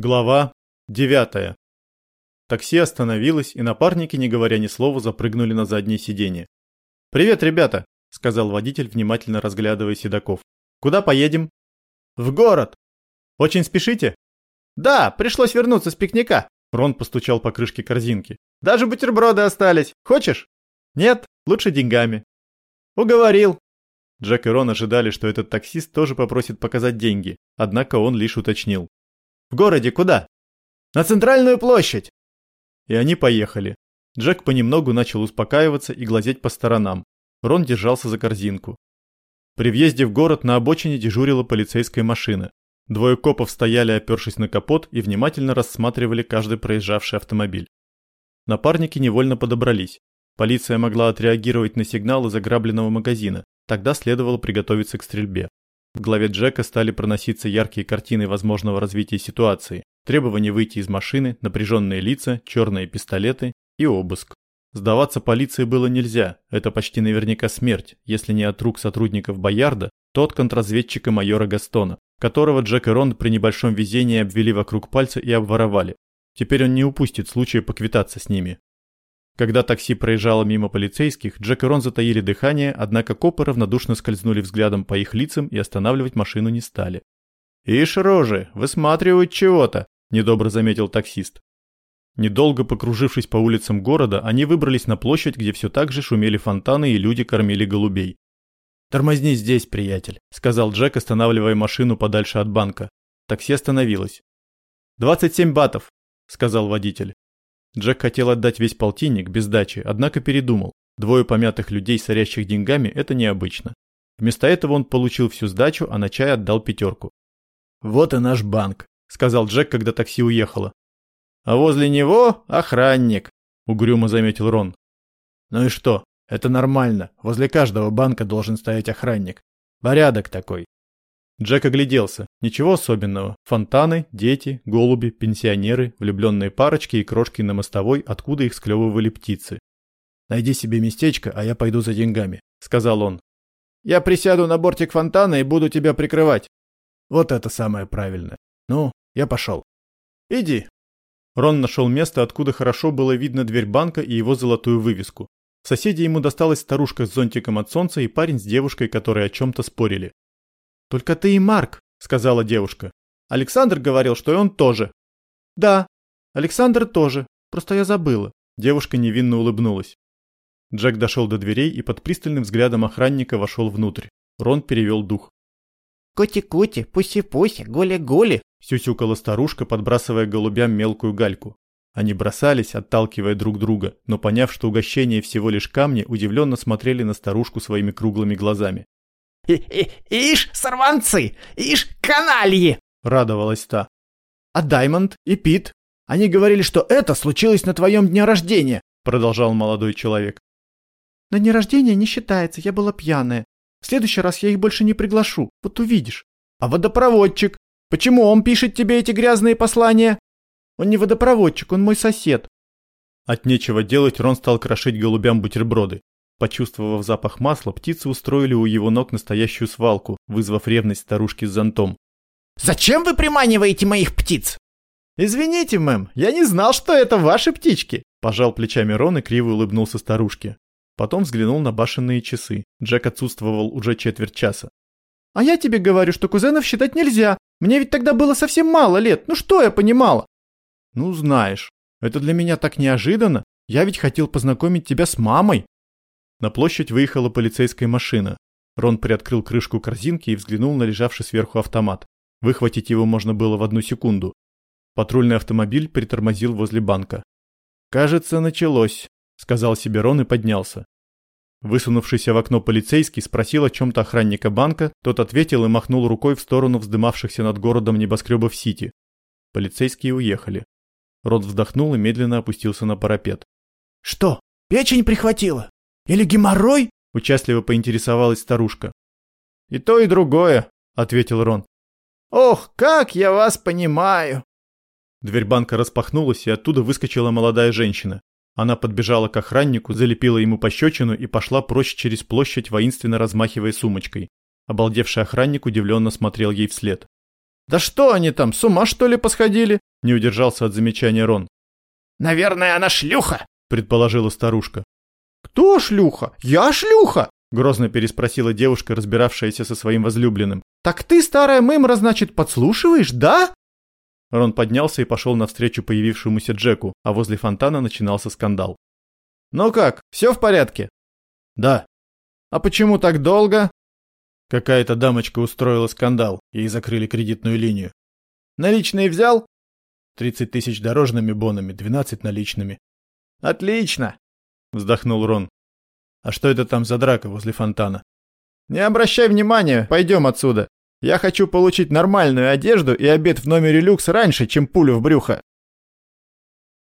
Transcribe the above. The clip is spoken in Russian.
Глава 9. Такси остановилось, и напарники, не говоря ни слова, запрыгнули на заднее сиденье. «Привет, ребята!» – сказал водитель, внимательно разглядывая седаков. «Куда поедем?» «В город!» «Очень спешите?» «Да, пришлось вернуться с пикника!» Рон постучал по крышке корзинки. «Даже бутерброды остались. Хочешь?» «Нет, лучше деньгами». «Уговорил!» Джек и Рон ожидали, что этот таксист тоже попросит показать деньги, однако он лишь уточнил. В городе куда? На центральную площадь. И они поехали. Джек понемногу начал успокаиваться и глазеть по сторонам. Рон держался за корзинку. При въезде в город на обочине дежурила полицейская машина. Двое копов стояли, опершись на капот, и внимательно рассматривали каждый проезжавший автомобиль. Напарники невольно подобрались. Полиция могла отреагировать на сигнал из ограбленного магазина. Тогда следовало приготовиться к стрельбе. В голове Джека стали проноситься яркие картины возможного развития ситуации. Требование выйти из машины, напряженные лица, черные пистолеты и обыск. Сдаваться полиции было нельзя, это почти наверняка смерть, если не от рук сотрудников Боярда, то от контрразведчика майора Гастона, которого Джек и Рон при небольшом везении обвели вокруг пальца и обворовали. Теперь он не упустит случая поквитаться с ними. Когда такси проезжало мимо полицейских, Джек и Рон затаили дыхание, однако копы равнодушно скользнули взглядом по их лицам и останавливать машину не стали. «Ишь рожи, высматривают чего-то», – недобро заметил таксист. Недолго покружившись по улицам города, они выбрались на площадь, где все так же шумели фонтаны и люди кормили голубей. «Тормозни здесь, приятель», – сказал Джек, останавливая машину подальше от банка. Такси остановилось. «Двадцать семь батов», – сказал водитель. Джек хотел отдать весь полтинник без дачи, однако передумал. Двое помятых людей, сорящих деньгами, это необычно. Вместо этого он получил всю сдачу, а на чай отдал пятерку. «Вот и наш банк», — сказал Джек, когда такси уехало. «А возле него охранник», — угрюмо заметил Рон. «Ну и что? Это нормально. Возле каждого банка должен стоять охранник. Порядок такой. Джек огляделся. Ничего особенного. Фонтаны, дети, голуби, пенсионеры, влюбленные парочки и крошки на мостовой, откуда их склевывали птицы. «Найди себе местечко, а я пойду за деньгами», — сказал он. «Я присяду на бортик фонтана и буду тебя прикрывать». «Вот это самое правильное. Ну, я пошел». «Иди». Рон нашел место, откуда хорошо было видно дверь банка и его золотую вывеску. В соседе ему досталась старушка с зонтиком от солнца и парень с девушкой, которые о чем-то спорили. «Только ты и Марк», — сказала девушка. «Александр говорил, что и он тоже». «Да, Александр тоже, просто я забыла». Девушка невинно улыбнулась. Джек дошел до дверей и под пристальным взглядом охранника вошел внутрь. Рон перевел дух. «Коти-коти, пуси-пуси, голи-голи», — сюсюкала старушка, подбрасывая голубям мелкую гальку. Они бросались, отталкивая друг друга, но поняв, что угощение всего лишь камни, удивленно смотрели на старушку своими круглыми глазами. И, и, ишь, сорванцы! Ишь, канальи!» — радовалась та. «А Даймонд и Пит? Они говорили, что это случилось на твоем дне рождения!» — продолжал молодой человек. «На дне рождения не считается, я была пьяная. В следующий раз я их больше не приглашу, вот увидишь». «А водопроводчик? Почему он пишет тебе эти грязные послания?» «Он не водопроводчик, он мой сосед». От нечего делать Рон стал крошить голубям бутерброды. Почувствовав запах масла, птицы устроили у его ног настоящую свалку, вызвав ревность старушки с зонтом. «Зачем вы приманиваете моих птиц?» «Извините, мэм, я не знал, что это ваши птички!» Пожал плечами Рон и криво улыбнулся старушке. Потом взглянул на башенные часы. Джек отсутствовал уже четверть часа. «А я тебе говорю, что кузенов считать нельзя. Мне ведь тогда было совсем мало лет. Ну что я понимала?» «Ну знаешь, это для меня так неожиданно. Я ведь хотел познакомить тебя с мамой». На площадь выехала полицейская машина. Рон приоткрыл крышку корзинки и взглянул на лежавший сверху автомат. Выхватить его можно было в одну секунду. Патрульный автомобиль притормозил возле банка. «Кажется, началось», — сказал себе Рон и поднялся. Высунувшийся в окно полицейский спросил о чем-то охранника банка, тот ответил и махнул рукой в сторону вздымавшихся над городом небоскребов Сити. Полицейские уехали. Рон вздохнул и медленно опустился на парапет. «Что, печень прихватила?» Или геморрой?» – участливо поинтересовалась старушка. «И то, и другое», – ответил Рон. «Ох, как я вас понимаю!» Дверь банка распахнулась, и оттуда выскочила молодая женщина. Она подбежала к охраннику, залепила ему пощечину и пошла прочь через площадь, воинственно размахивая сумочкой. Обалдевший охранник удивленно смотрел ей вслед. «Да что они там, с ума что ли посходили?» – не удержался от замечания Рон. «Наверное, она шлюха», – предположила старушка. «Кто шлюха? Я шлюха!» – грозно переспросила девушка, разбиравшаяся со своим возлюбленным. «Так ты, старая мымра, значит, подслушиваешь, да?» Рон поднялся и пошел навстречу появившемуся Джеку, а возле фонтана начинался скандал. «Ну как, все в порядке?» «Да». «А почему так долго?» Какая-то дамочка устроила скандал, ей закрыли кредитную линию. «Наличные взял?» «30 тысяч дорожными бонами, 12 наличными». «Отлично!» – вздохнул Рон. «А что это там за драка возле фонтана?» «Не обращай внимания, пойдем отсюда. Я хочу получить нормальную одежду и обед в номере люкс раньше, чем пулю в брюхо».